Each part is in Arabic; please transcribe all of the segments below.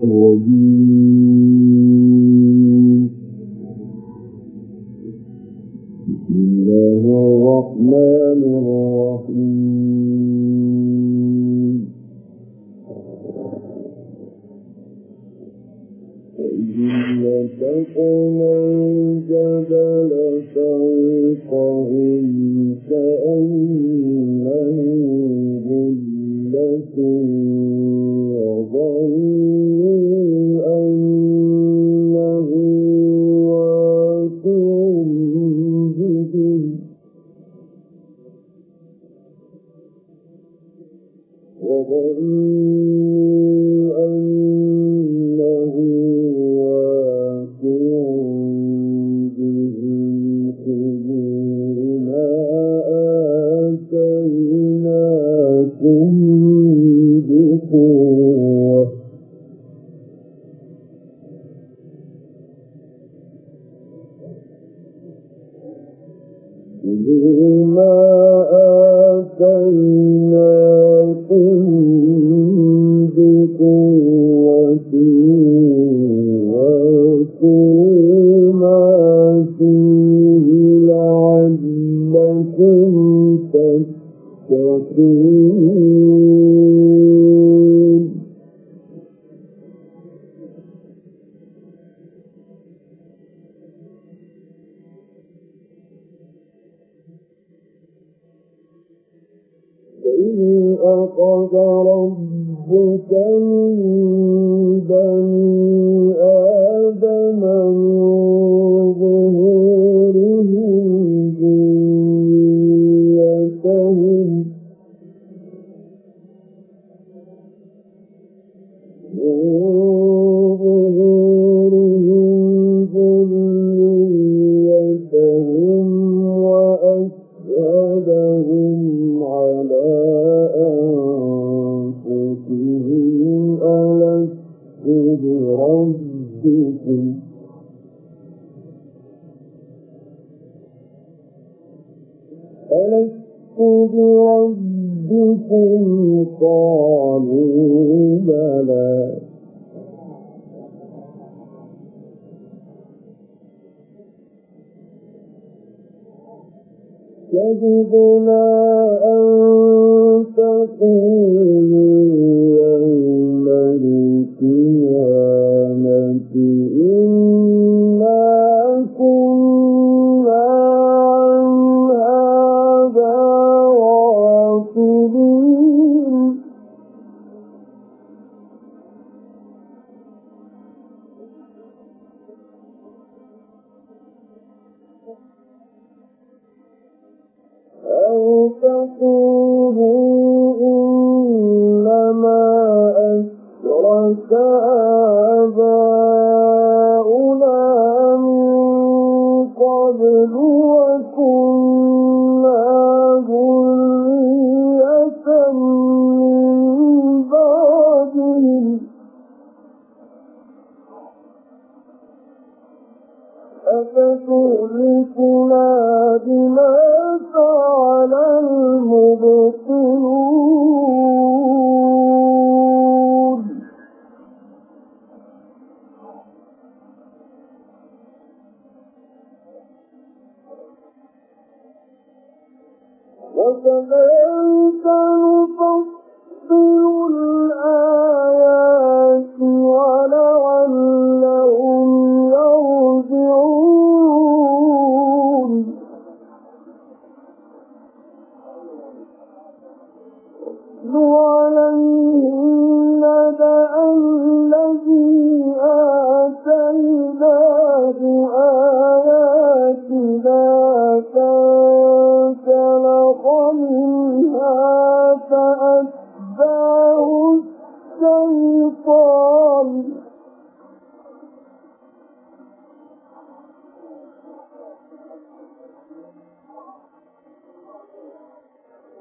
我一。the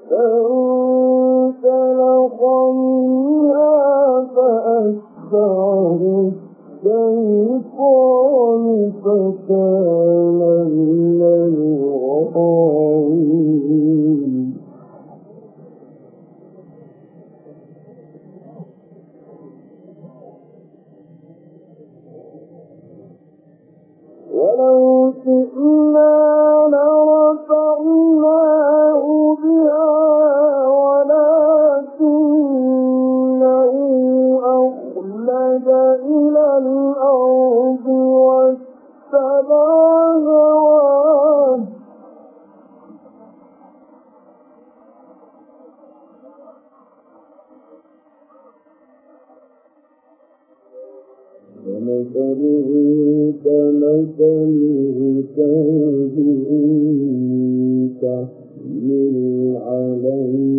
go مثله كمثله كوب تحمل عليه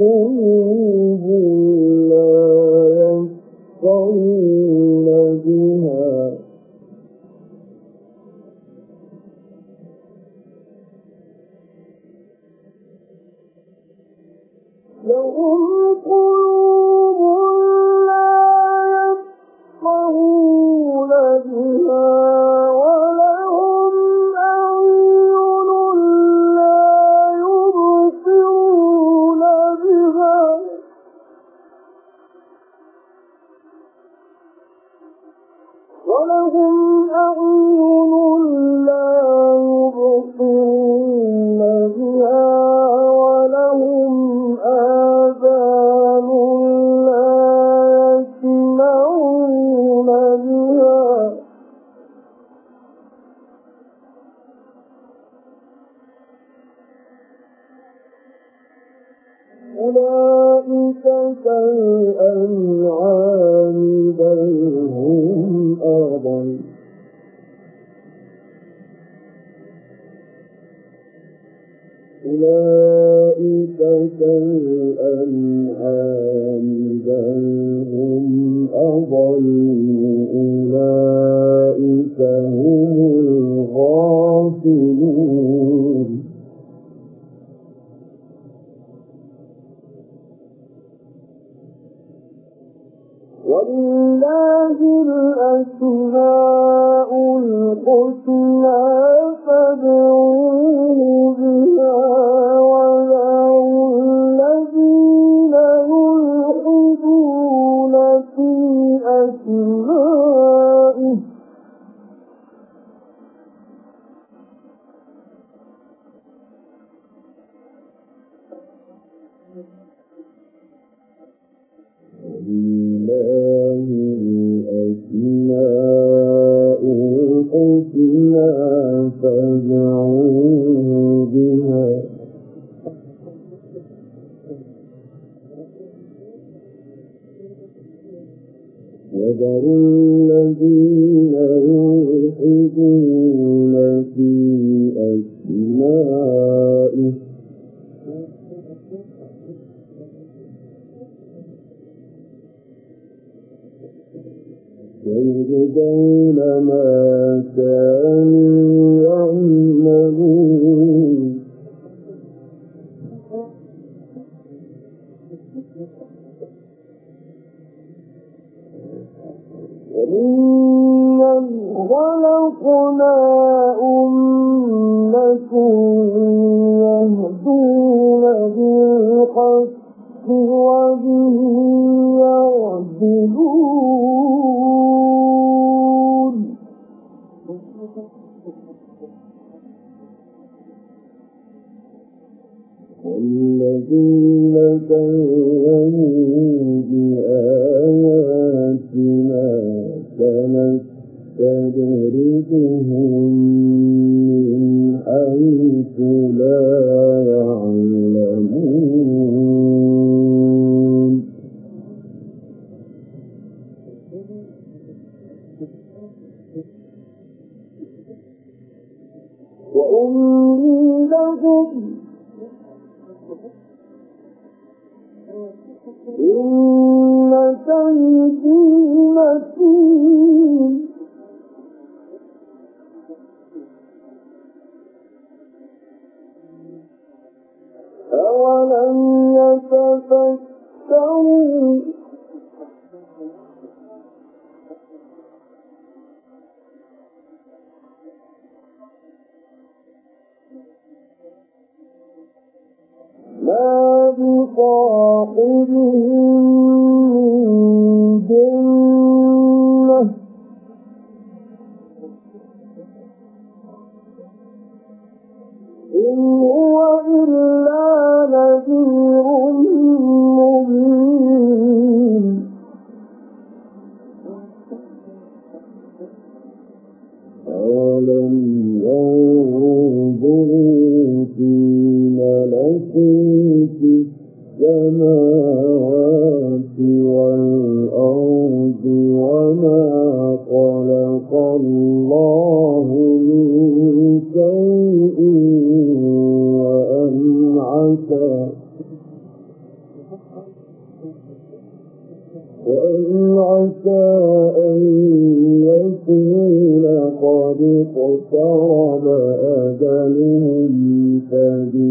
be أولئك هم وَذَرُوا والذين كذبوا بآياتنا يَقُولُونَ وإن عسى أن يكون قد اقترب أجلهم فبما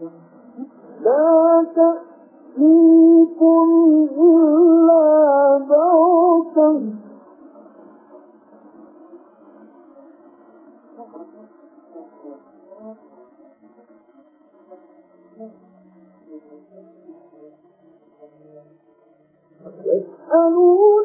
لا تأتيكم إلا بغتة. يسألون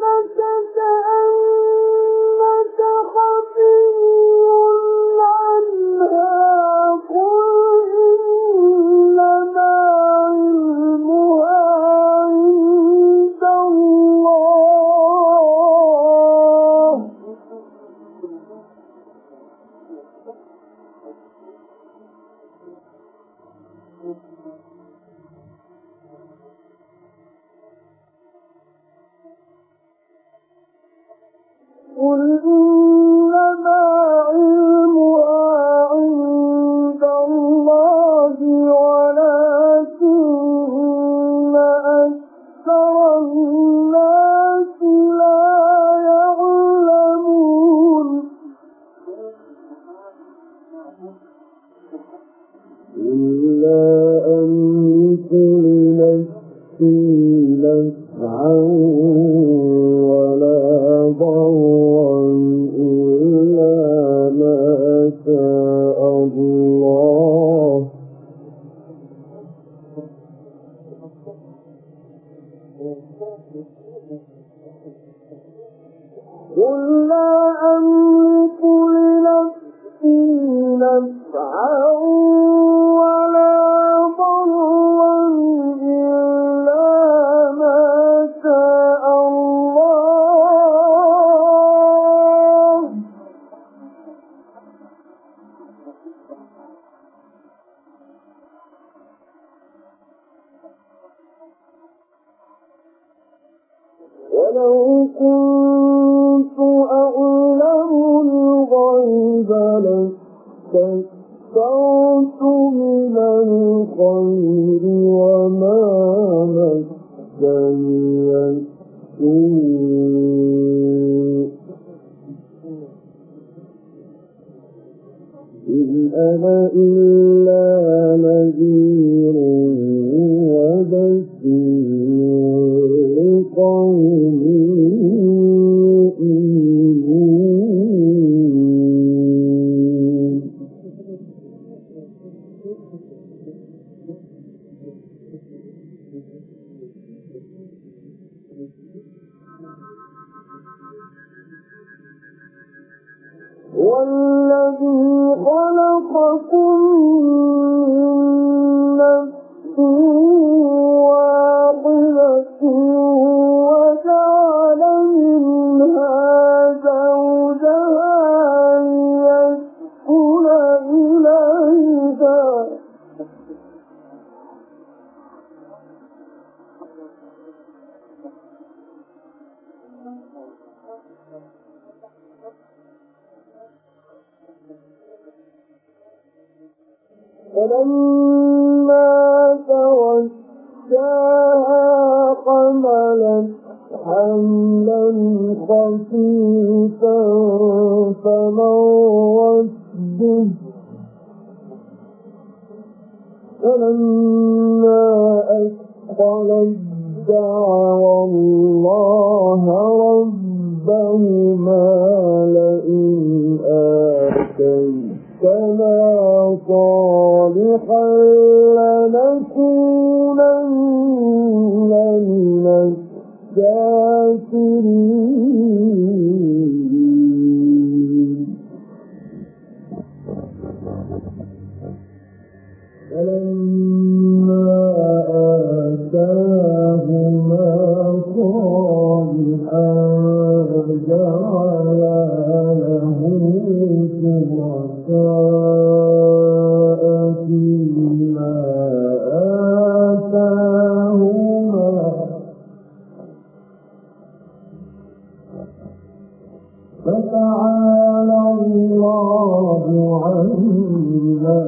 فتعالى الله عما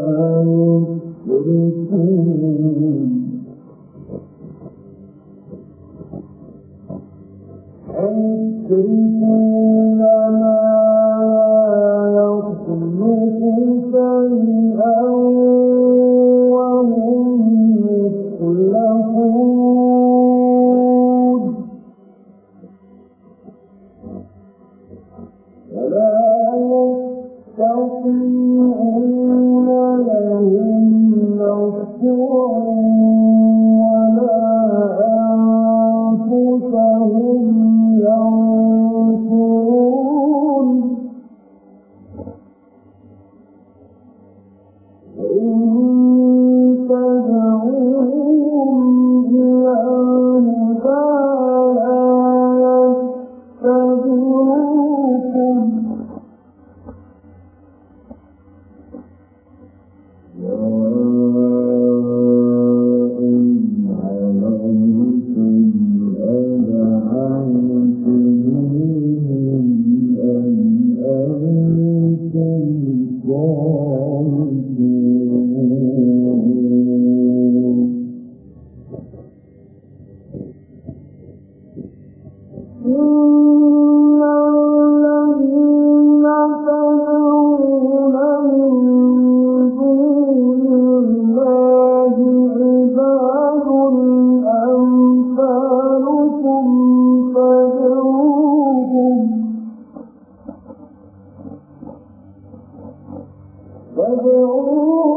يشركون فادعوه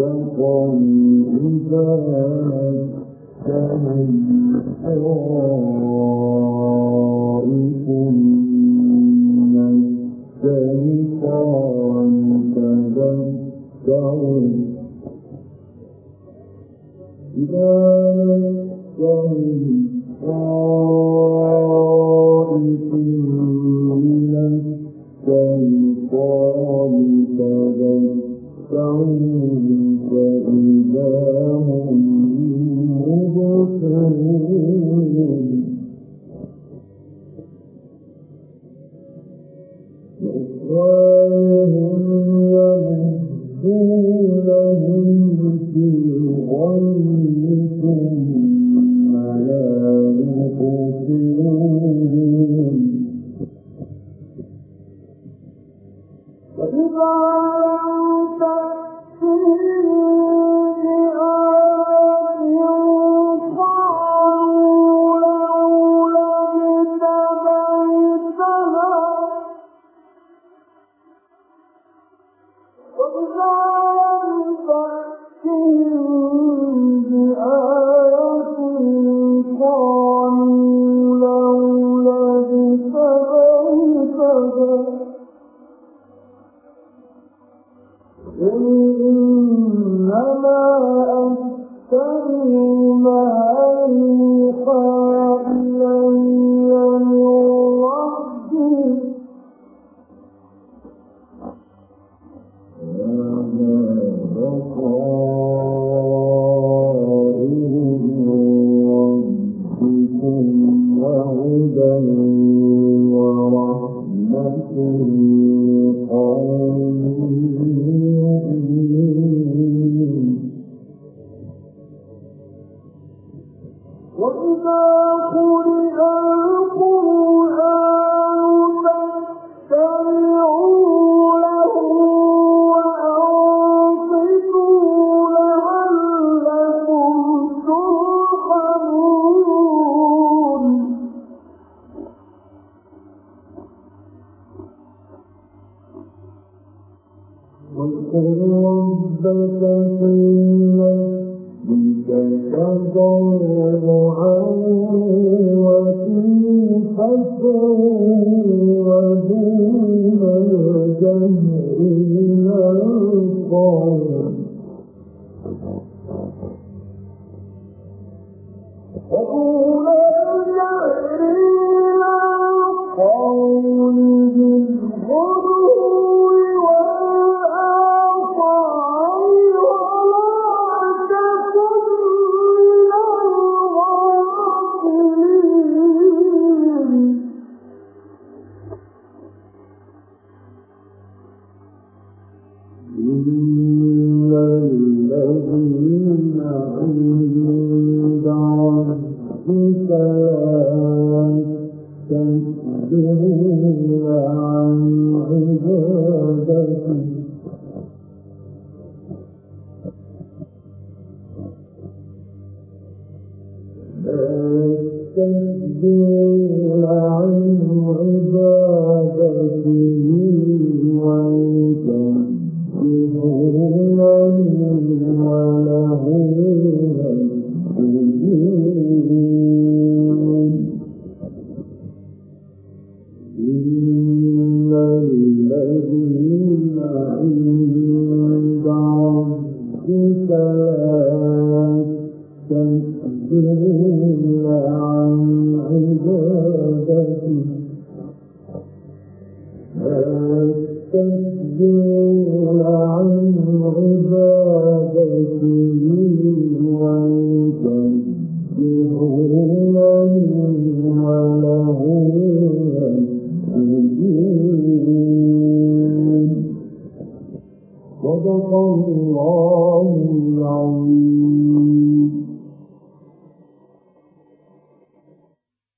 فقد فات طائف من الشيطان تذكروا إذا الشيطان إذا لم تأتهم وهدى ورحمة لقوم العظيم